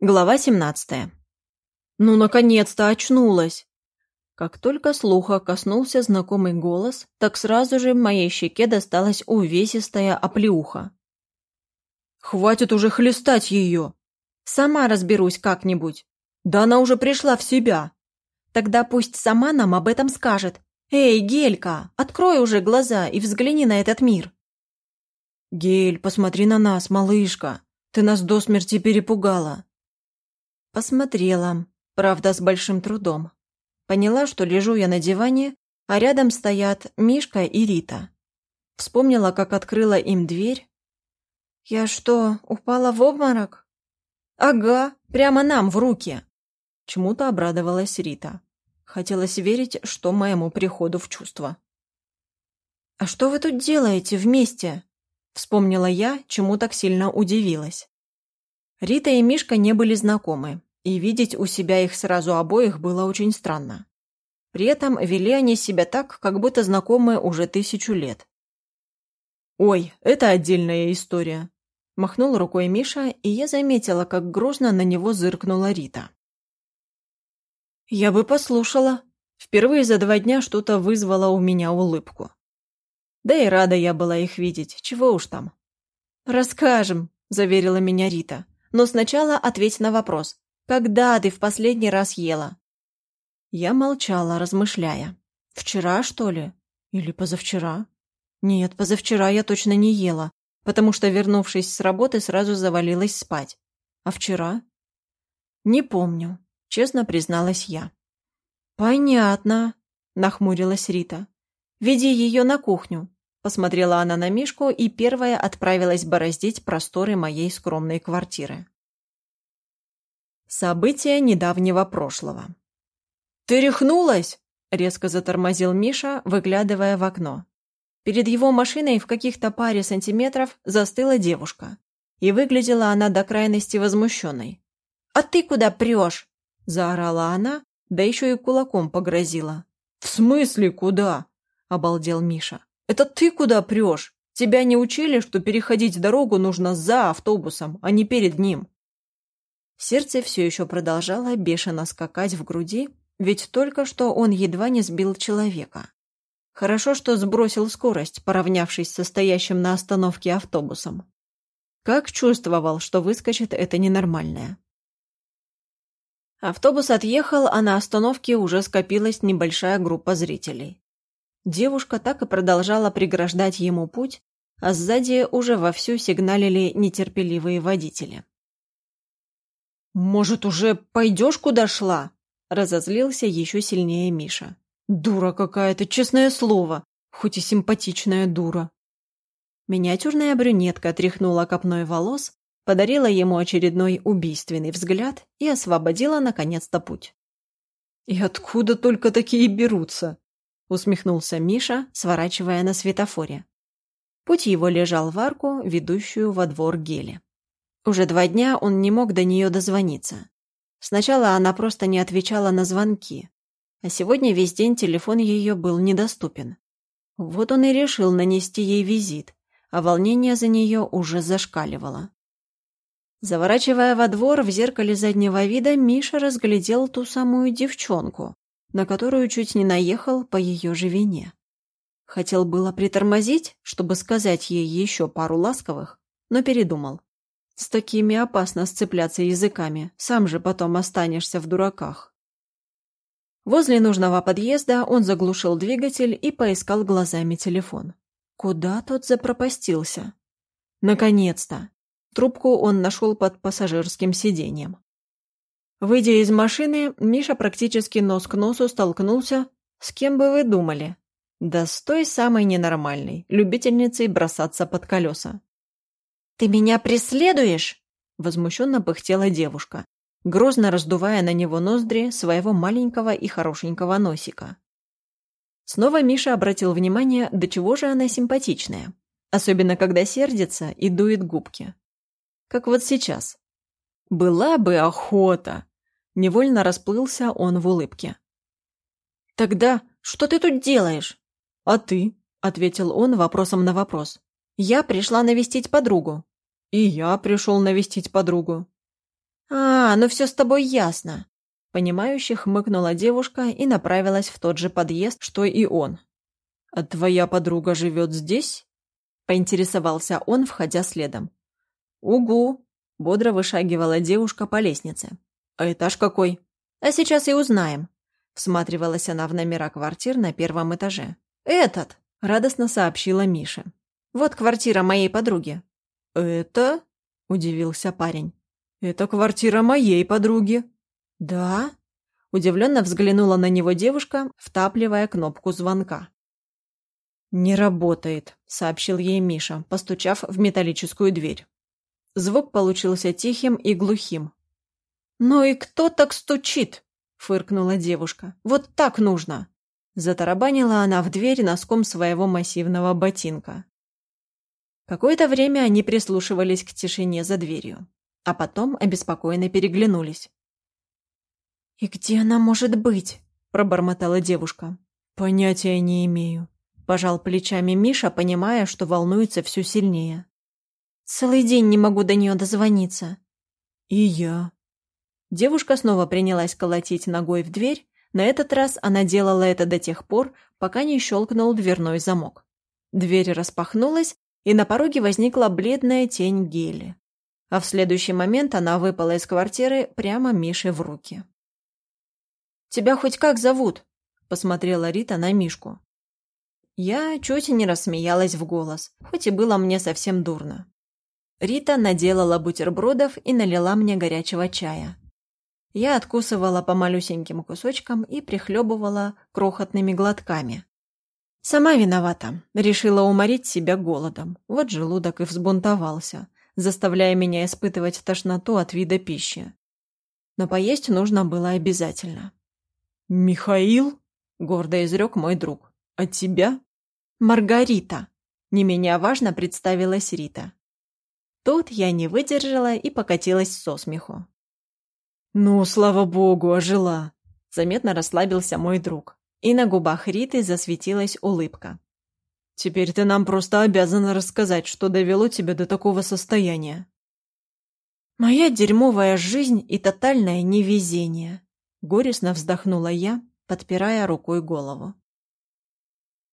Глава 17. Ну, наконец-то очнулась! Как только слуха коснулся знакомый голос, так сразу же в моей щеке досталась увесистая оплеуха. «Хватит уже хлестать ее!» «Сама разберусь как-нибудь!» «Да она уже пришла в себя!» «Тогда пусть сама нам об этом скажет!» «Эй, Гелька, открой уже глаза и взгляни на этот мир!» «Гель, посмотри на нас, малышка! Ты нас до смерти перепугала!» Посмотрела, правда, с большим трудом. Поняла, что лежу я на диване, а рядом стоят Мишка и Рита. Вспомнила, как открыла им дверь. «Я что, упала в обморок?» «Ага, прямо нам в руки!» Чему-то обрадовалась Рита. Хотелось верить, что моему приходу в чувство. «А что вы тут делаете вместе?» Вспомнила я, чему так сильно удивилась. Рита и Мишка не были знакомы, и видеть у себя их сразу обоих было очень странно. При этом вели они себя так, как будто знакомы уже тысячу лет. «Ой, это отдельная история», – махнул рукой Миша, и я заметила, как грозно на него зыркнула Рита. «Я бы послушала. Впервые за два дня что-то вызвало у меня улыбку. Да и рада я была их видеть, чего уж там». «Расскажем», – заверила меня Рита. Но сначала ответь на вопрос. Когда ты в последний раз ела?» Я молчала, размышляя. «Вчера, что ли? Или позавчера?» «Нет, позавчера я точно не ела, потому что, вернувшись с работы, сразу завалилась спать. А вчера?» «Не помню», — честно призналась я. «Понятно», — нахмурилась Рита. «Веди ее на кухню». Посмотрела она на Мишку и первая отправилась бороздить просторы моей скромной квартиры. События недавнего прошлого. «Ты рехнулась?» – резко затормозил Миша, выглядывая в окно. Перед его машиной в каких-то паре сантиметров застыла девушка. И выглядела она до крайности возмущенной. «А ты куда прешь?» – заорала она, да еще и кулаком погрозила. «В смысле куда?» – обалдел Миша. «Это ты куда прешь? Тебя не учили, что переходить дорогу нужно за автобусом, а не перед ним?» Сердце все еще продолжало бешено скакать в груди, ведь только что он едва не сбил человека. Хорошо, что сбросил скорость, поравнявшись со стоящим на остановке автобусом. Как чувствовал, что выскочит это ненормальное. Автобус отъехал, а на остановке уже скопилась небольшая группа зрителей. Девушка так и продолжала преграждать ему путь, а сзади уже вовсю сигналили нетерпеливые водители. «Может, уже пойдешь, куда шла?» – разозлился еще сильнее Миша. «Дура какая-то, честное слово, хоть и симпатичная дура». Миниатюрная брюнетка тряхнула копной волос, подарила ему очередной убийственный взгляд и освободила наконец-то путь. «И откуда только такие берутся?» Усмехнулся Миша, сворачивая на светофоре. Путь его лежал в арку, ведущую во двор Гели. Уже два дня он не мог до нее дозвониться. Сначала она просто не отвечала на звонки, а сегодня весь день телефон ее был недоступен. Вот он и решил нанести ей визит, а волнение за нее уже зашкаливало. Заворачивая во двор в зеркале заднего вида, Миша разглядел ту самую девчонку, на которую чуть не наехал по ее же вине. Хотел было притормозить, чтобы сказать ей еще пару ласковых, но передумал. С такими опасно сцепляться языками, сам же потом останешься в дураках. Возле нужного подъезда он заглушил двигатель и поискал глазами телефон. Куда тот запропастился? Наконец-то! Трубку он нашел под пассажирским сиденьем. Выйдя из машины, Миша практически нос к носу столкнулся. С кем бы вы думали? Да с той самой ненормальной, любительницей бросаться под колеса. «Ты меня преследуешь?» Возмущенно пыхтела девушка, грозно раздувая на него ноздри своего маленького и хорошенького носика. Снова Миша обратил внимание, до чего же она симпатичная, особенно когда сердится и дует губки. Как вот сейчас. «Была бы охота!» Невольно расплылся он в улыбке. «Тогда что ты тут делаешь?» «А ты?» — ответил он вопросом на вопрос. «Я пришла навестить подругу». «И я пришел навестить подругу». «А, «А, ну все с тобой ясно!» Понимающе хмыкнула девушка и направилась в тот же подъезд, что и он. «А твоя подруга живет здесь?» Поинтересовался он, входя следом. «Угу!» – бодро вышагивала девушка по лестнице. «А этаж какой?» «А сейчас и узнаем», – всматривалась она в номера квартир на первом этаже. «Этот!» – радостно сообщила Миша. «Вот квартира моей подруги». «Это?» – удивился парень. «Это квартира моей подруги». «Да?» – удивленно взглянула на него девушка, втапливая кнопку звонка. «Не работает», – сообщил ей Миша, постучав в металлическую дверь. Звук получился тихим и глухим. «Ну и кто так стучит?» – фыркнула девушка. «Вот так нужно!» Затарабанила она в дверь носком своего массивного ботинка. Какое-то время они прислушивались к тишине за дверью, а потом обеспокоенно переглянулись. «И где она может быть?» – пробормотала девушка. «Понятия не имею», – пожал плечами Миша, понимая, что волнуется все сильнее. «Целый день не могу до нее дозвониться». «И я», Девушка снова принялась колотить ногой в дверь, на этот раз она делала это до тех пор, пока не щелкнул дверной замок. Дверь распахнулась, и на пороге возникла бледная тень Гели. А в следующий момент она выпала из квартиры прямо Мише в руки. «Тебя хоть как зовут?» – посмотрела Рита на Мишку. Я чуть не рассмеялась в голос, хоть и было мне совсем дурно. Рита наделала бутербродов и налила мне горячего чая. Я откусывала по малюсеньким кусочкам и прихлебывала крохотными глотками. Сама виновата. Решила уморить себя голодом. Вот желудок и взбунтовался, заставляя меня испытывать тошноту от вида пищи. Но поесть нужно было обязательно. «Михаил?» — гордо изрек мой друг. «А тебя?» «Маргарита!» — не менее важно представилась Рита. Тут я не выдержала и покатилась со смеху. «Ну, слава богу, ожила!» Заметно расслабился мой друг. И на губах Риты засветилась улыбка. «Теперь ты нам просто обязана рассказать, что довело тебя до такого состояния». «Моя дерьмовая жизнь и тотальное невезение», — горестно вздохнула я, подпирая рукой голову.